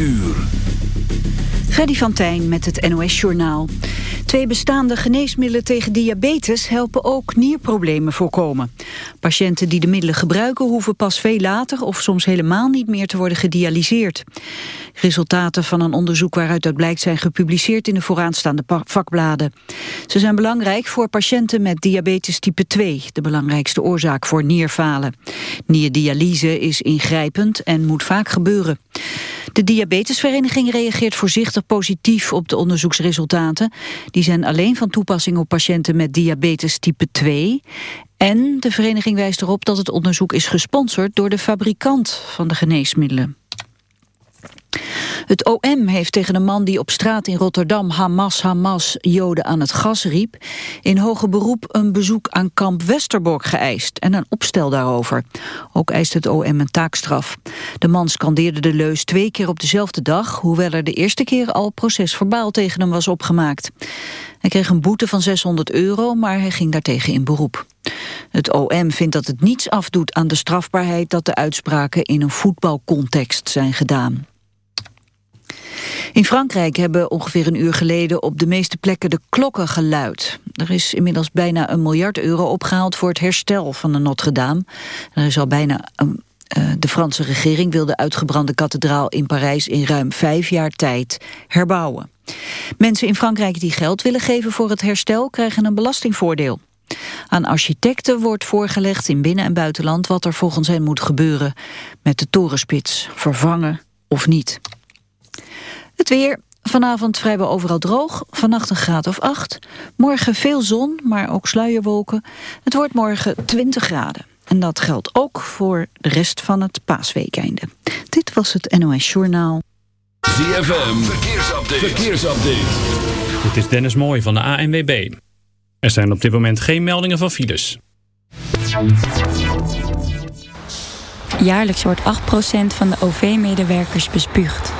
uur. Freddy van Tijn met het NOS-journaal. Twee bestaande geneesmiddelen tegen diabetes helpen ook nierproblemen voorkomen. Patiënten die de middelen gebruiken hoeven pas veel later of soms helemaal niet meer te worden gedialyseerd. Resultaten van een onderzoek waaruit dat blijkt zijn gepubliceerd in de vooraanstaande vakbladen. Ze zijn belangrijk voor patiënten met diabetes type 2, de belangrijkste oorzaak voor nierfalen. Nierdialyse is ingrijpend en moet vaak gebeuren. De Diabetesvereniging reageert voorzichtig positief op de onderzoeksresultaten. Die zijn alleen van toepassing op patiënten met diabetes type 2. En de vereniging wijst erop dat het onderzoek is gesponsord door de fabrikant van de geneesmiddelen. Het OM heeft tegen een man die op straat in Rotterdam Hamas, Hamas, Joden aan het gas riep, in hoger beroep een bezoek aan kamp Westerbork geëist en een opstel daarover. Ook eist het OM een taakstraf. De man scandeerde de leus twee keer op dezelfde dag, hoewel er de eerste keer al procesverbaal tegen hem was opgemaakt. Hij kreeg een boete van 600 euro, maar hij ging daartegen in beroep. Het OM vindt dat het niets afdoet aan de strafbaarheid dat de uitspraken in een voetbalcontext zijn gedaan. In Frankrijk hebben ongeveer een uur geleden op de meeste plekken de klokken geluid. Er is inmiddels bijna een miljard euro opgehaald voor het herstel van de Notre-Dame. Er is al bijna een uh, de Franse regering wil de uitgebrande kathedraal in Parijs in ruim vijf jaar tijd herbouwen. Mensen in Frankrijk die geld willen geven voor het herstel krijgen een belastingvoordeel. Aan architecten wordt voorgelegd in binnen- en buitenland wat er volgens hen moet gebeuren met de torenspits, vervangen of niet. Het weer. Vanavond vrijwel overal droog. Vannacht een graad of 8. Morgen veel zon, maar ook sluierwolken. Het wordt morgen 20 graden. En dat geldt ook voor de rest van het paasweekende. Dit was het NOS Journaal. ZFM. Verkeersupdate. Verkeersupdate. Dit is Dennis Mooij van de ANWB. Er zijn op dit moment geen meldingen van files. Jaarlijks wordt 8% van de OV-medewerkers bespuugd.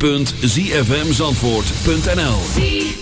www.zfmzandvoort.nl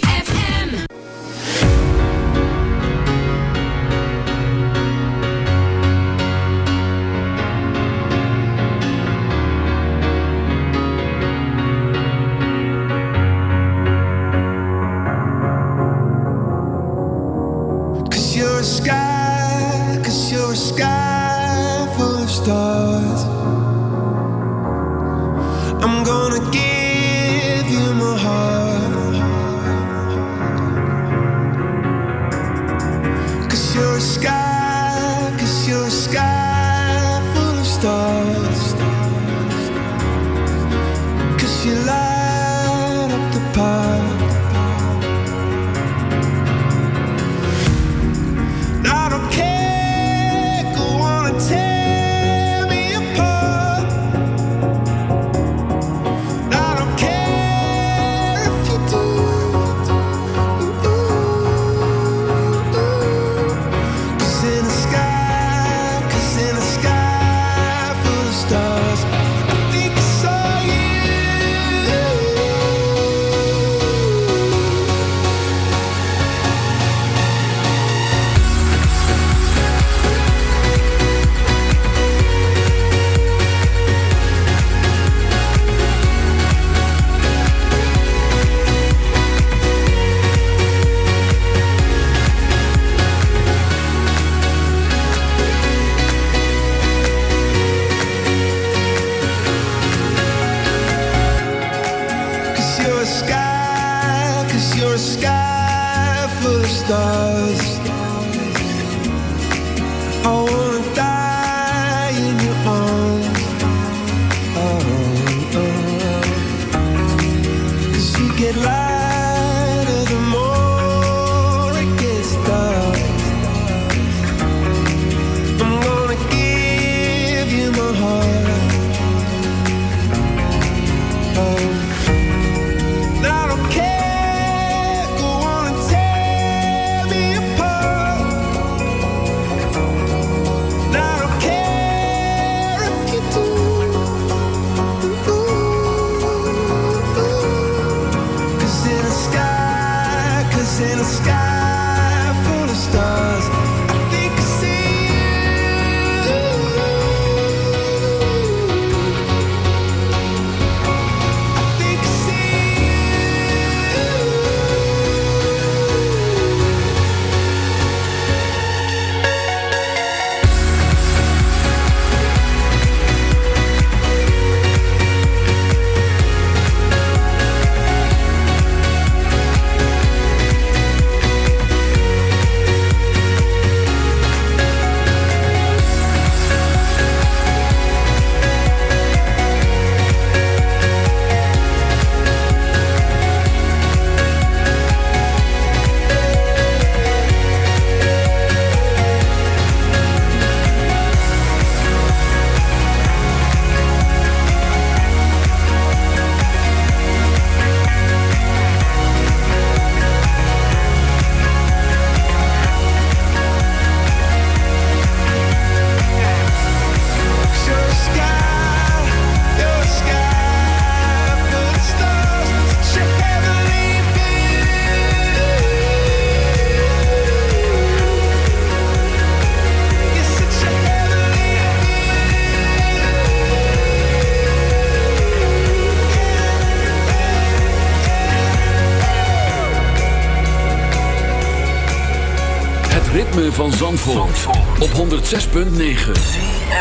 ritme van Zandvoort, op 106.9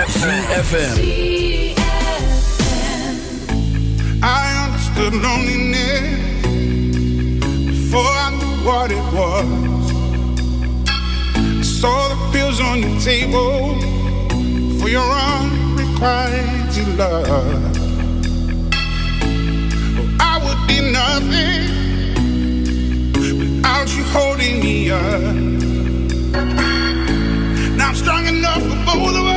CFM I understood loneliness Before I knew what it was. I saw the pills on your table For your unrequited love. Oh, I would be nothing Without you holding me up. I'm strong enough for both of us.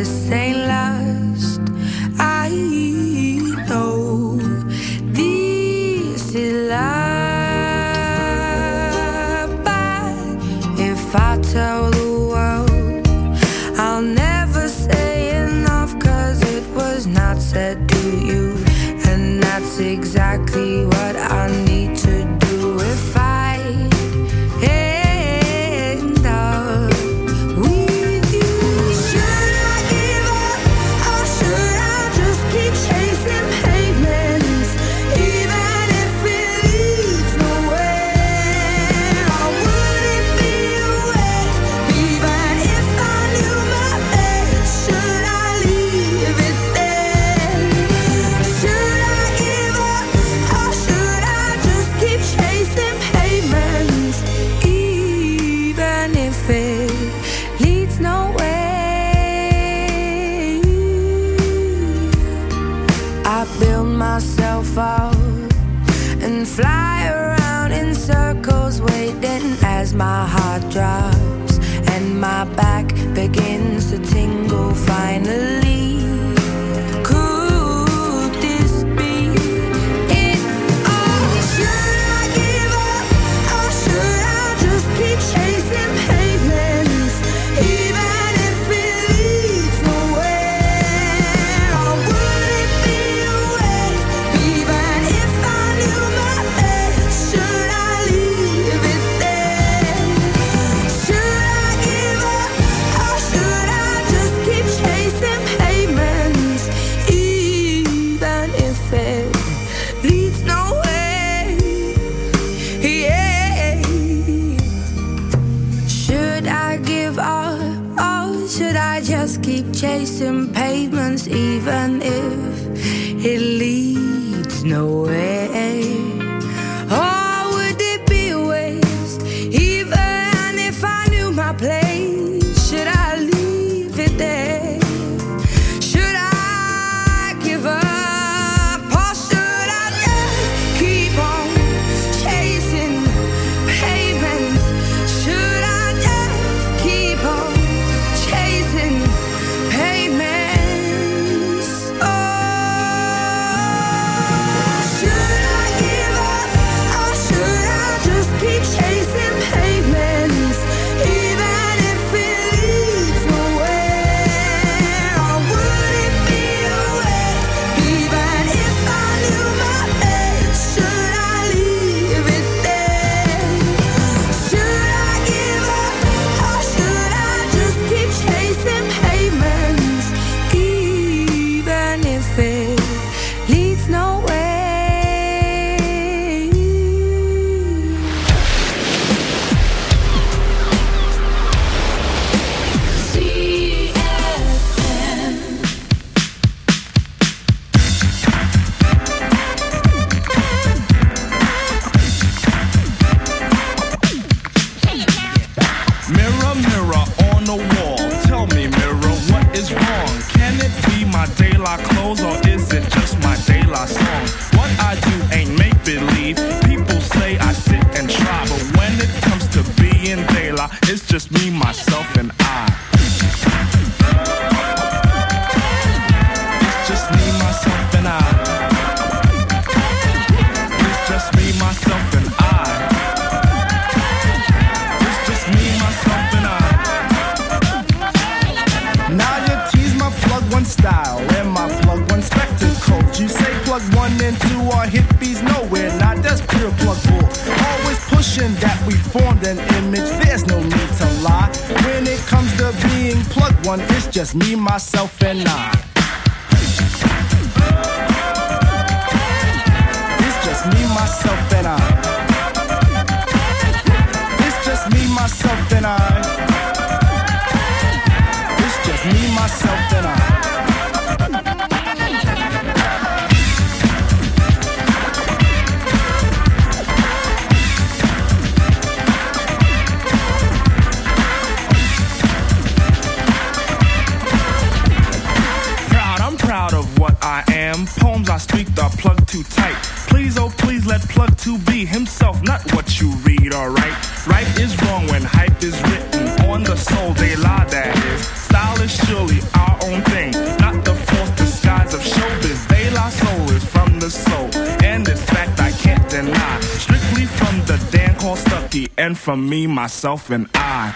one for me, myself, and I.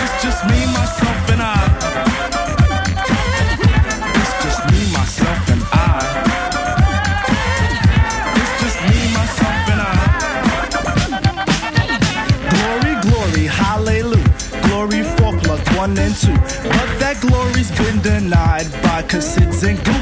It's just me, myself, and I. It's just me, myself, and I. It's just me, myself, and I. Glory, glory, hallelujah. Glory, four plus one and two. But that glory's been denied by Cassids and Goop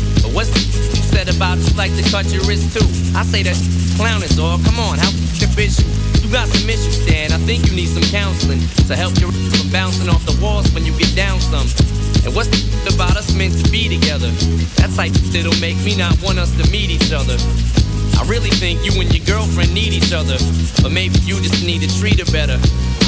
But what's said about you like to cut your wrist too? I say that clowning, dog. Come on, how is you? You got some issues, Stan. I think you need some counseling to help you from bouncing off the walls when you get down some. And what's the about us meant to be together? That's like that'll make me not want us to meet each other. I really think you and your girlfriend need each other, but maybe you just need to treat her better.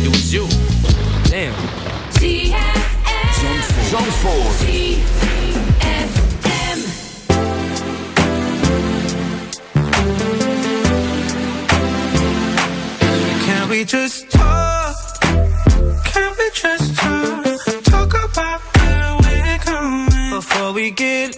it was you. Damn. Zandvoort. Can we just talk? Can we just talk? Talk about where we're going before we get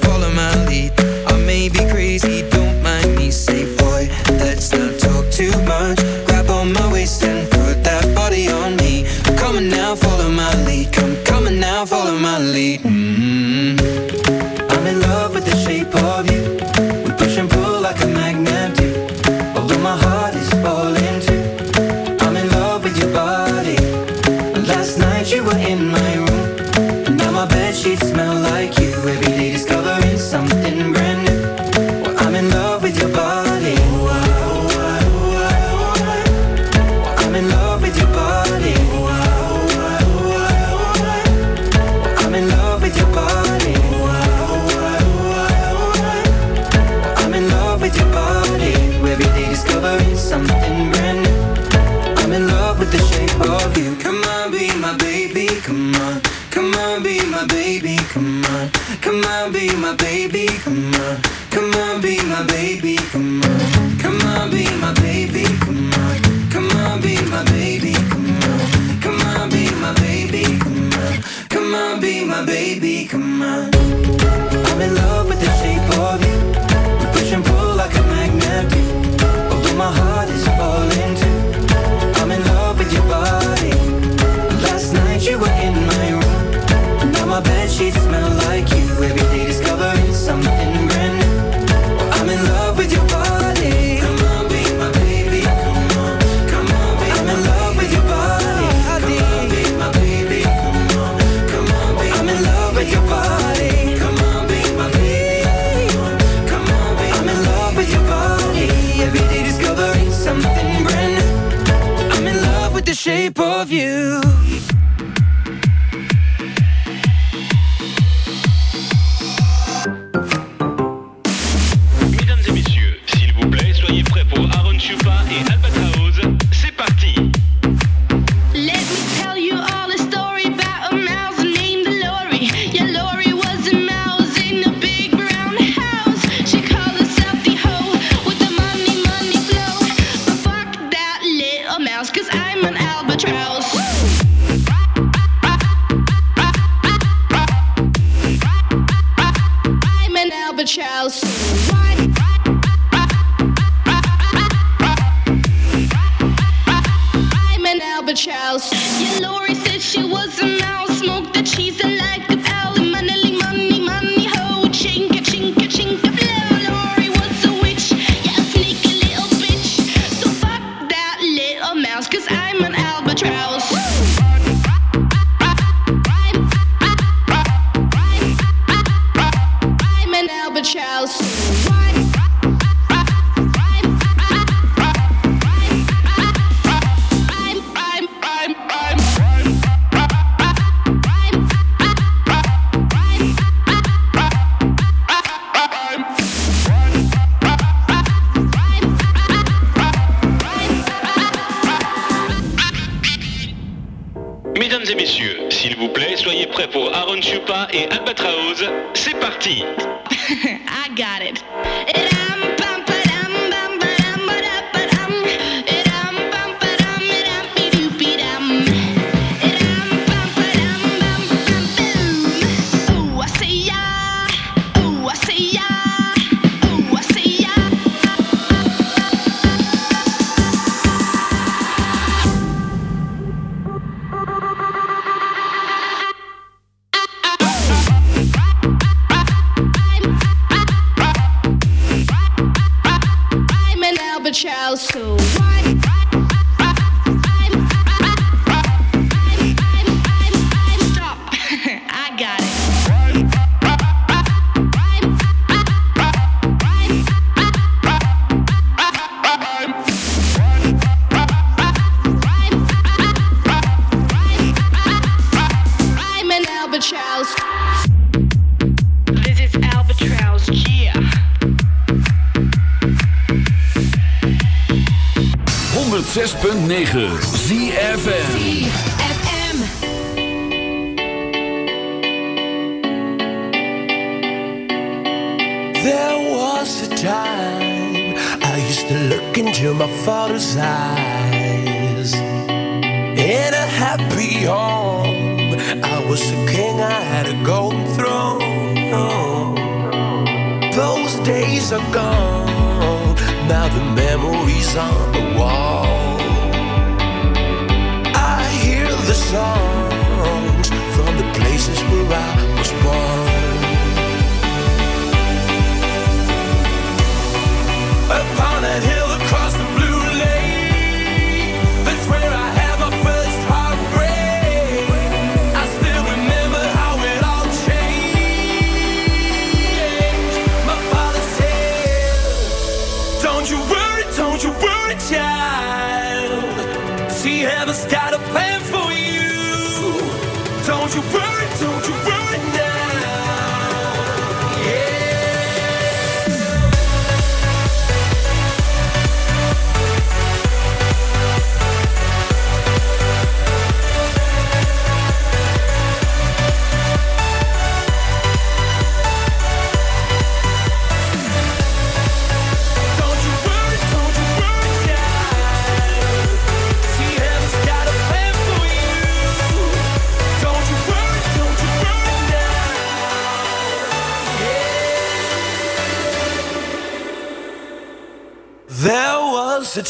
106.9 ZFN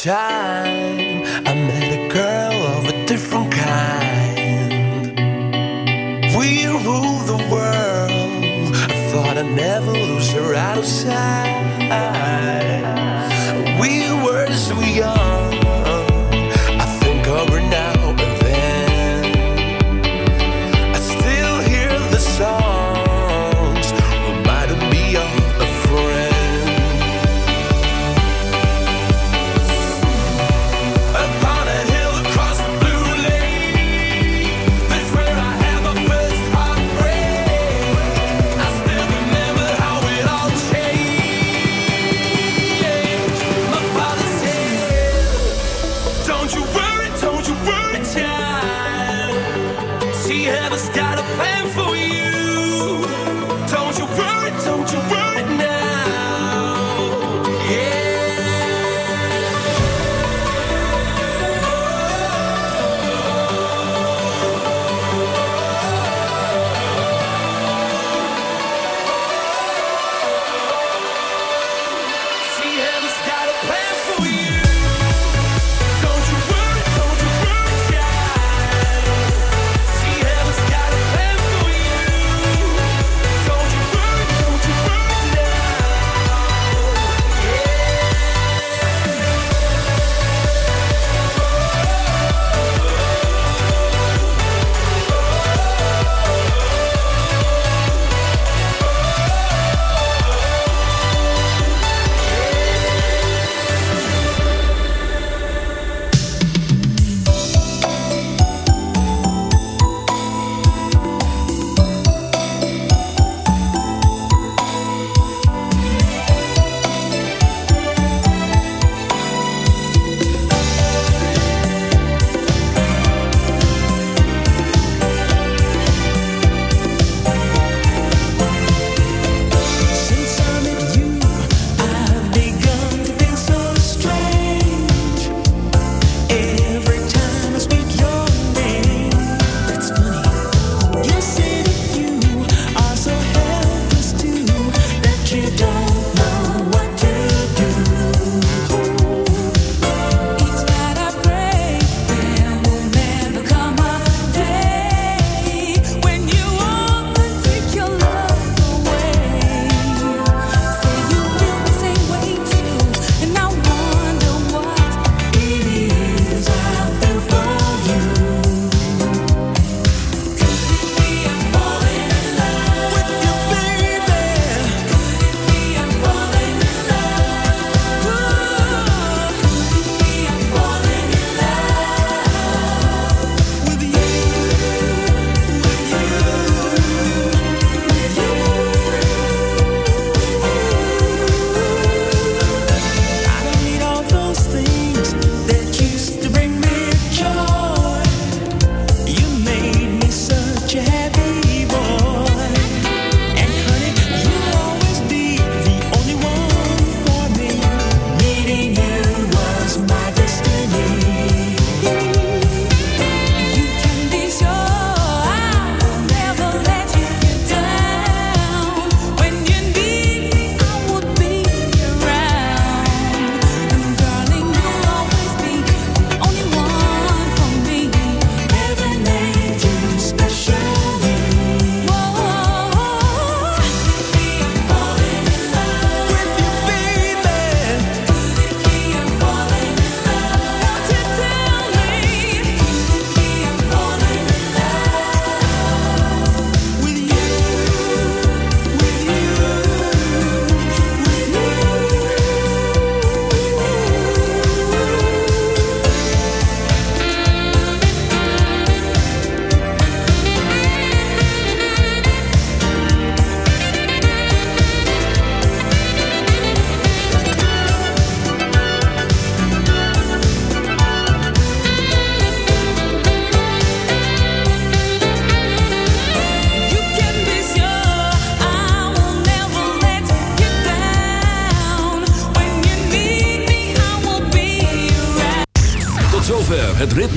was